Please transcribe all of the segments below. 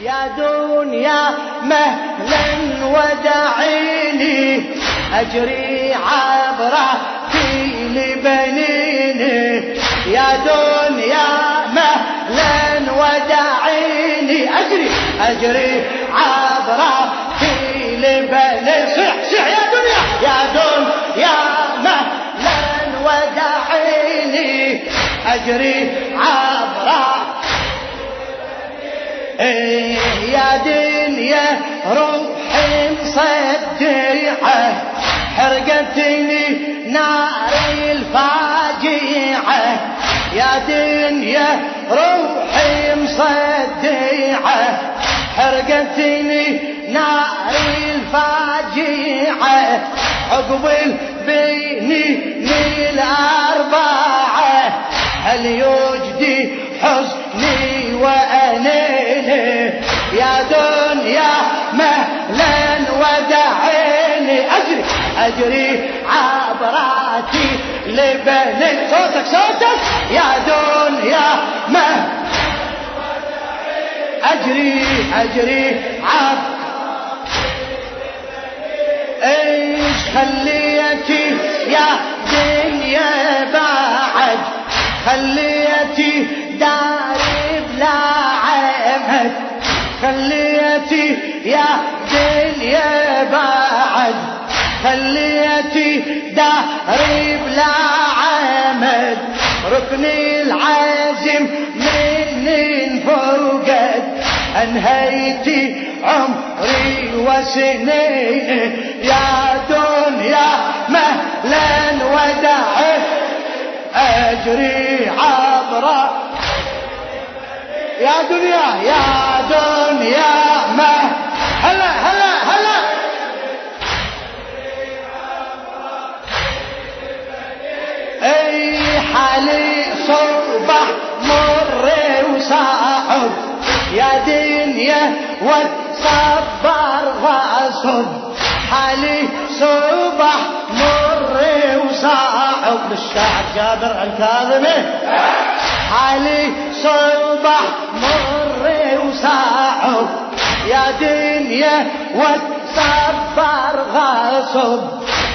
يا دنيا مهلا ودعيني أجري عبرتي لبنيني يا دنيا مهلا ودعيني أجري أجري عبرتي لبنيني صح صح يا دنيا يا دنيا مهلا ودعيني أجري إيه يا دنيا روحي مصدعة حرقتني نار الفاجعة. يا دنيا روحي مصدعة حرقتني نار الفاجعة. عقب البيني الأربعة هل يجدي حزني؟ وأنيني يا دنيا مهلا ودعيني أجري أجري عبراتي لبني. صوتك صوتك. يا دنيا مهلا أجري أجري عب إيش خليتي يا دنيا بعد؟ خليتي داري عمد خليتي يا دنيا بعد. خليتي داري بلا عمد. ركني العازم من انفرقت أنهيتي عمري وسنين يا دنيا مهلا ودعت أجري عبر يا دنيا يا دنيا ما. هلا هلا هلا. أي حالي صبح مر وصعب يا دنيا وتصبر غصب حالي صبح مر وصعب للشاعر جابر الكاظمي. حالي صبح مر وصعب يا دنيا وتصبر غصب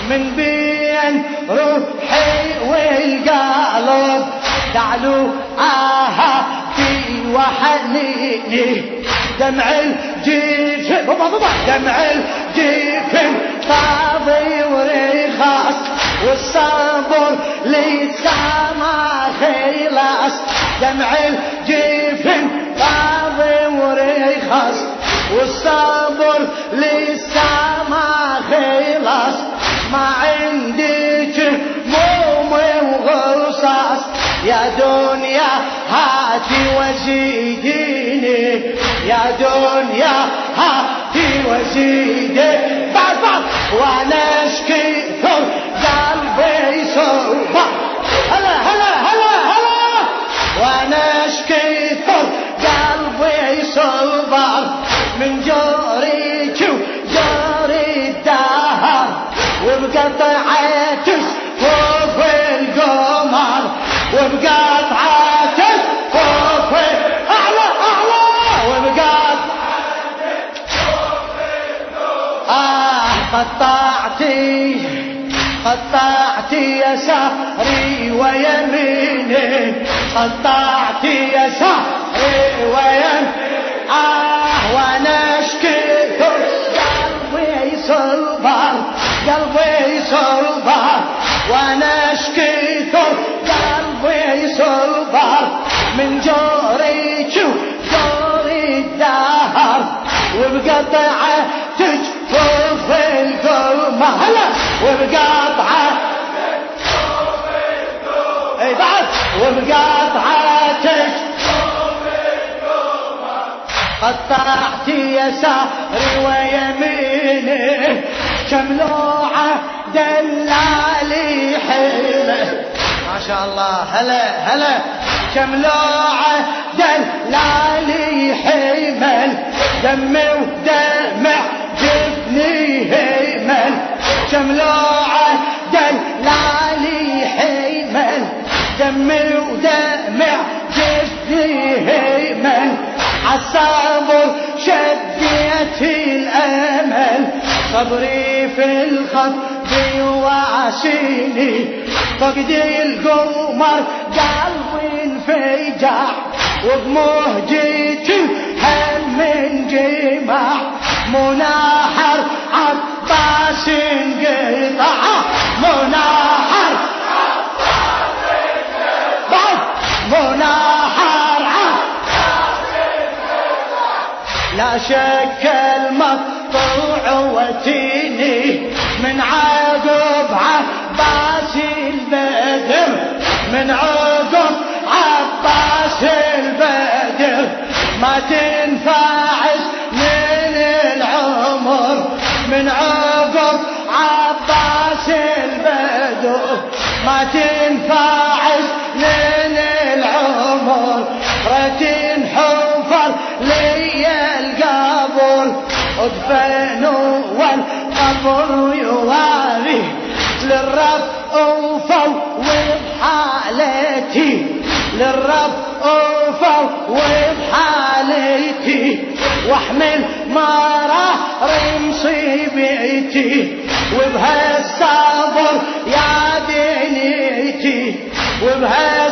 من بين روحي والقلب. تعلو آها في وحنيني دمع بابا. دمع الجيفن فاضي ورخاص والصبر دمع الجيفن فاضي ورخاص والصبر لسما خلاص. ما عندك موم وغرصاص يا دنيا هاتي وزيديني. يا دنيا هاتي وزيديني. بعد وأنا اشكي قلبي صوبا من جوريك وجوري الدهر وبقطعة فوق القمر وبقطعة فوق أعلى أعلى. وبقطعة آه قطعتي قطعتي يساري ويميني. قطعتي يساري ويميني. آه وأنا اشكي قلبي صبر قلبي صبر وأنا اشكي قلبي صبر من جوريك وجوري الدهر وبقطعة تجفوف القمة هلا وبقطعة اي بعد وبقطعة تجفوف قطعت يساري ويميني شملوعة دلالي حيله ما شاء الله هلا هلا. شملوعة دلالي حمل دمي ودمع جفني هيمل شملوعة دلالي حمل دمي ودمع جفني هيمل عالصبر شديت الأمل. صبري في الخط بيواشيني فقدي القمر قلبي انفجع. وبمهجتي هم انجمع مناحر عباس انقطع. مناحر لا شك المقطوع وتيني من عقب عباس البدر من عقب عباس البدر. ما تنفعش من العمر من عقب عباس البدر. ما تنفعش ادفنوا والقبر يواري للرب وفوض حالتي. للرب وفوض حالتي. واحمل مرار مصيبتي. وبهالصبر يا دنيتي. وبهالصبر